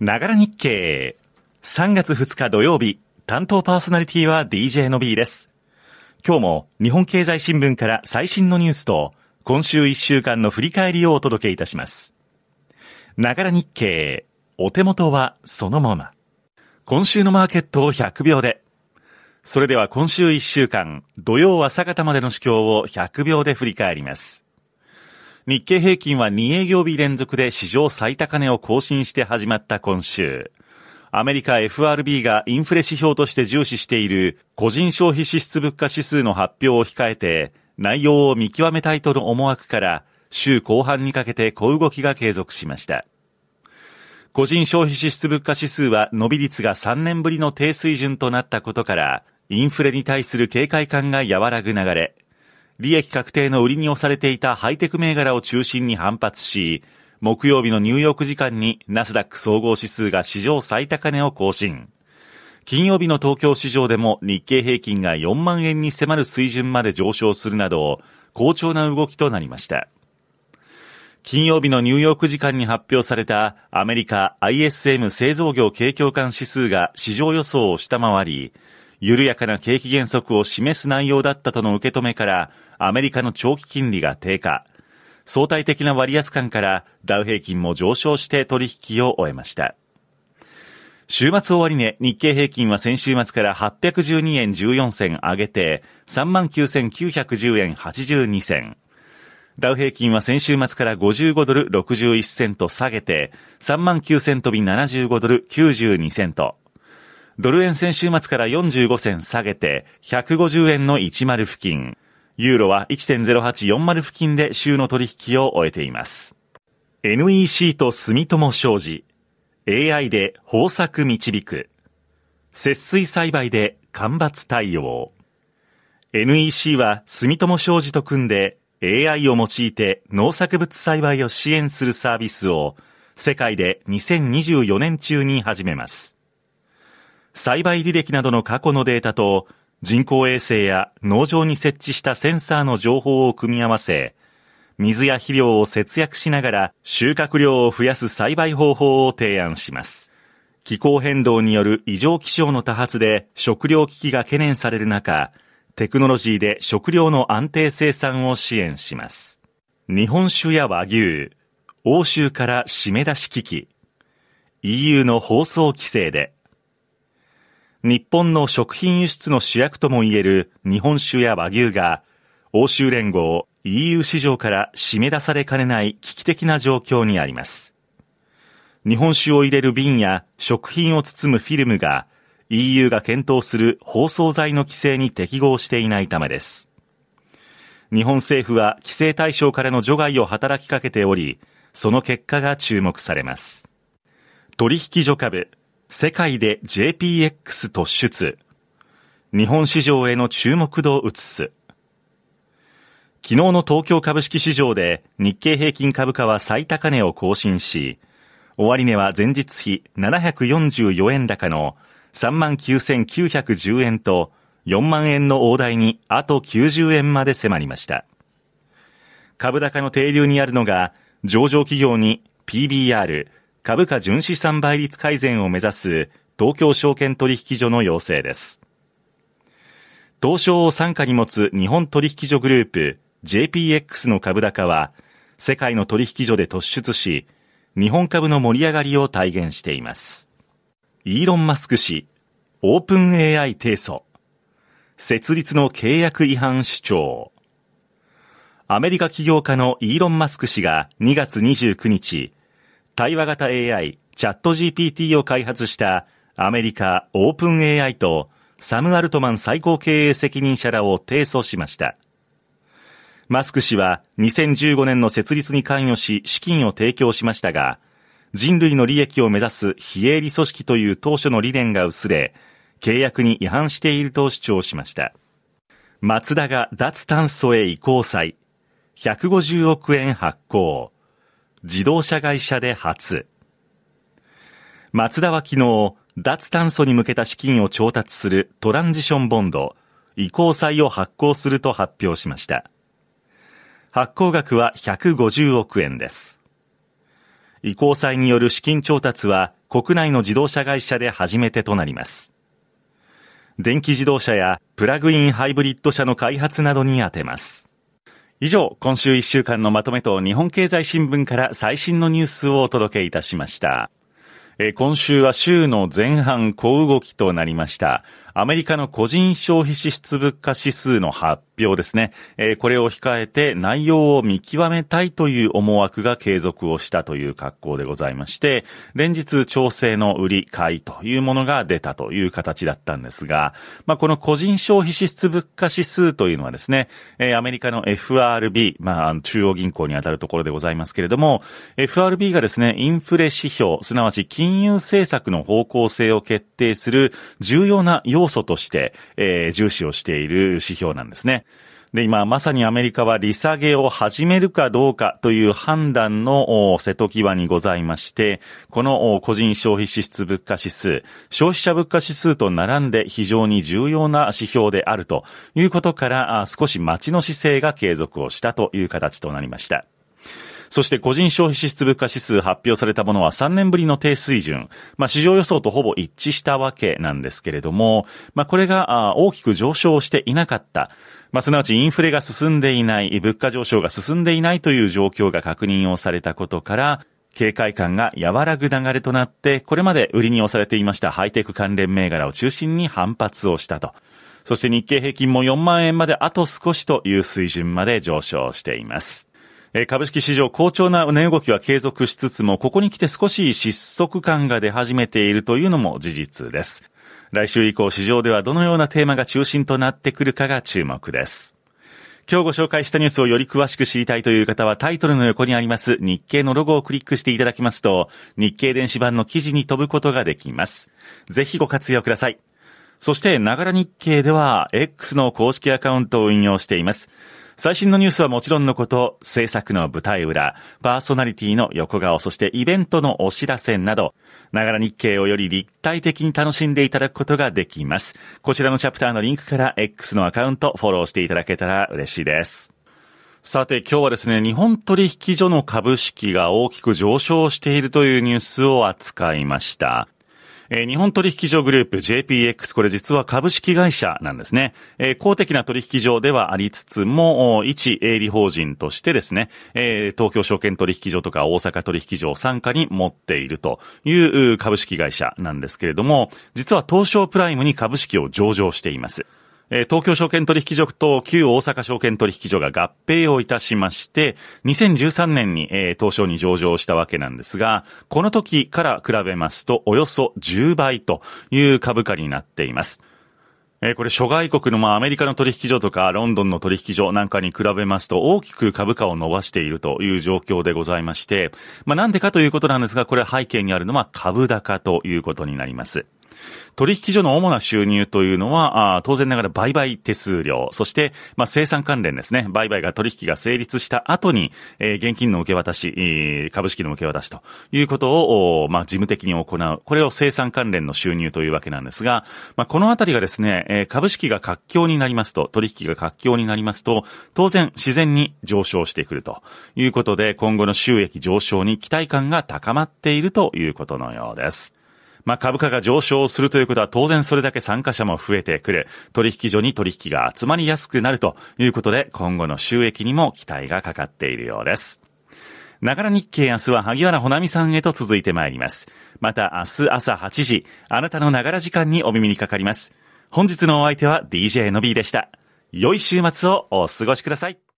ながら日経。3月2日土曜日、担当パーソナリティは DJ の B です。今日も日本経済新聞から最新のニュースと、今週1週間の振り返りをお届けいたします。ながら日経。お手元はそのまま。今週のマーケットを100秒で。それでは今週1週間、土曜朝方までの主況を100秒で振り返ります。日経平均は2営業日連続で史上最高値を更新して始まった今週。アメリカ FRB がインフレ指標として重視している個人消費支出物価指数の発表を控えて、内容を見極めたいとの思惑から、週後半にかけて小動きが継続しました。個人消費支出物価指数は伸び率が3年ぶりの低水準となったことから、インフレに対する警戒感が和らぐ流れ、利益確定の売りに押されていたハイテク銘柄を中心に反発し、木曜日のニューヨーク時間にナスダック総合指数が史上最高値を更新。金曜日の東京市場でも日経平均が4万円に迫る水準まで上昇するなど、好調な動きとなりました。金曜日のニューヨーク時間に発表されたアメリカ ISM 製造業景況感指数が市場予想を下回り、緩やかな景気減速を示す内容だったとの受け止めから、アメリカの長期金利が低下。相対的な割安感からダウ平均も上昇して取引を終えました。週末終値、日経平均は先週末から812円14銭上げて、39,910円82銭。ダウ平均は先週末から55ドル61セント下げて、39,000飛び75ドル92セント。ドル円先週末から45銭下げて、150円の10付近。ユーロは1.0840付近で週の取引を終えています。NEC と住友商事。AI で豊作導く。節水栽培で干ばつ対応。NEC は住友商事と組んで AI を用いて農作物栽培を支援するサービスを世界で2024年中に始めます。栽培履歴などの過去のデータと人工衛星や農場に設置したセンサーの情報を組み合わせ、水や肥料を節約しながら収穫量を増やす栽培方法を提案します。気候変動による異常気象の多発で食料危機が懸念される中、テクノロジーで食料の安定生産を支援します。日本酒や和牛、欧州から締め出し危機、EU の放送規制で、日本の食品輸出の主役ともいえる日本酒や和牛が、欧州連合 EU 市場から締め出されかねない危機的な状況にあります。日本酒を入れる瓶や食品を包むフィルムが EU が検討する包装材の規制に適合していないためです。日本政府は規制対象からの除外を働きかけており、その結果が注目されます。取引所株世界で JPX 突出。日本市場への注目度を移す。昨日の東京株式市場で日経平均株価は最高値を更新し、終値は前日比744円高の39,910円と4万円の大台にあと90円まで迫りました。株高の低流にあるのが上場企業に PBR 株価純資産倍率改善を目指す東京証券取引所の要請です。東証を傘下に持つ日本取引所グループ JPX の株高は世界の取引所で突出し、日本株の盛り上がりを体現しています。イーロン・マスク氏、オープン AI 提訴、設立の契約違反主張。アメリカ起業家のイーロン・マスク氏が2月29日、対話型 AI チャット GPT を開発したアメリカオープン AI とサム・アルトマン最高経営責任者らを提訴しました。マスク氏は2015年の設立に関与し資金を提供しましたが、人類の利益を目指す非営利組織という当初の理念が薄れ、契約に違反していると主張しました。マツダが脱炭素へ移行祭、150億円発行。自動車会社で初。マツダは昨日、脱炭素に向けた資金を調達するトランジションボンド、移行債を発行すると発表しました。発行額は150億円です。移行債による資金調達は国内の自動車会社で初めてとなります。電気自動車やプラグインハイブリッド車の開発などに充てます。以上、今週1週間のまとめと日本経済新聞から最新のニュースをお届けいたしました。え今週は週の前半小動きとなりました。アメリカの個人消費支出物価指数の発表ですね。えこれを控えて内容を見極めたいという思惑が継続をしたという格好でございまして、連日調整の売り買いというものが出たという形だったんですが、まあ、この個人消費支出物価指数というのはですね、えアメリカの FRB、まあ、中央銀行にあたるところでございますけれども、FRB がですね、インフレ指標、すなわち金融政策の方向性を決定する重要な要素として、えー、重視をしている指標なんですね。で、今、まさにアメリカは利下げを始めるかどうかという判断の瀬戸際にございまして、この個人消費支出物価指数、消費者物価指数と並んで非常に重要な指標であるということから、少し待ちの姿勢が継続をしたという形となりました。そして個人消費支出物価指数発表されたものは3年ぶりの低水準。まあ市場予想とほぼ一致したわけなんですけれども、まあこれが大きく上昇していなかった。まあすなわちインフレが進んでいない、物価上昇が進んでいないという状況が確認をされたことから、警戒感が和らぐ流れとなって、これまで売りに押されていましたハイテク関連銘柄を中心に反発をしたと。そして日経平均も4万円まであと少しという水準まで上昇しています。株式市場好調な値動きは継続しつつも、ここに来て少し失速感が出始めているというのも事実です。来週以降市場ではどのようなテーマが中心となってくるかが注目です。今日ご紹介したニュースをより詳しく知りたいという方はタイトルの横にあります日経のロゴをクリックしていただきますと日経電子版の記事に飛ぶことができます。ぜひご活用ください。そして、ながら日経では X の公式アカウントを運用しています。最新のニュースはもちろんのこと、制作の舞台裏、パーソナリティの横顔、そしてイベントのお知らせなど、ながら日経をより立体的に楽しんでいただくことができます。こちらのチャプターのリンクから X のアカウントフォローしていただけたら嬉しいです。さて今日はですね、日本取引所の株式が大きく上昇しているというニュースを扱いました。え、日本取引所グループ JPX、これ実は株式会社なんですね。え、公的な取引所ではありつつも、一営利法人としてですね、え、東京証券取引所とか大阪取引所を参加に持っているという株式会社なんですけれども、実は東証プライムに株式を上場しています。え東京証券取引所と旧大阪証券取引所が合併をいたしまして、2013年にえ、東証に上場したわけなんですが、この時から比べますとおよそ10倍という株価になっています。えこれ諸外国のまあアメリカの取引所とかロンドンの取引所なんかに比べますと大きく株価を伸ばしているという状況でございまして、まあなんでかということなんですが、これ背景にあるのは株高ということになります。取引所の主な収入というのは、当然ながら売買手数料、そして、まあ、生産関連ですね。売買が取引が成立した後に、えー、現金の受け渡し、株式の受け渡しということを、まあ、事務的に行う。これを生産関連の収入というわけなんですが、まあ、このあたりがですね、えー、株式が活況になりますと、取引が活況になりますと、当然自然に上昇してくるということで、今後の収益上昇に期待感が高まっているということのようです。まあ、株価が上昇するということは当然それだけ参加者も増えてくる。取引所に取引が集まりやすくなるということで、今後の収益にも期待がかかっているようです。ながら日経明日は萩原ほなみさんへと続いてまいります。また明日朝8時、あなたのながら時間にお耳にかかります。本日のお相手は DJ の B でした。良い週末をお過ごしください。